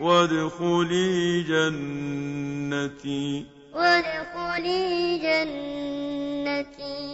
وَادْخُلِي جَنَّتِي. وَادْخُلِي جَنَّتِي.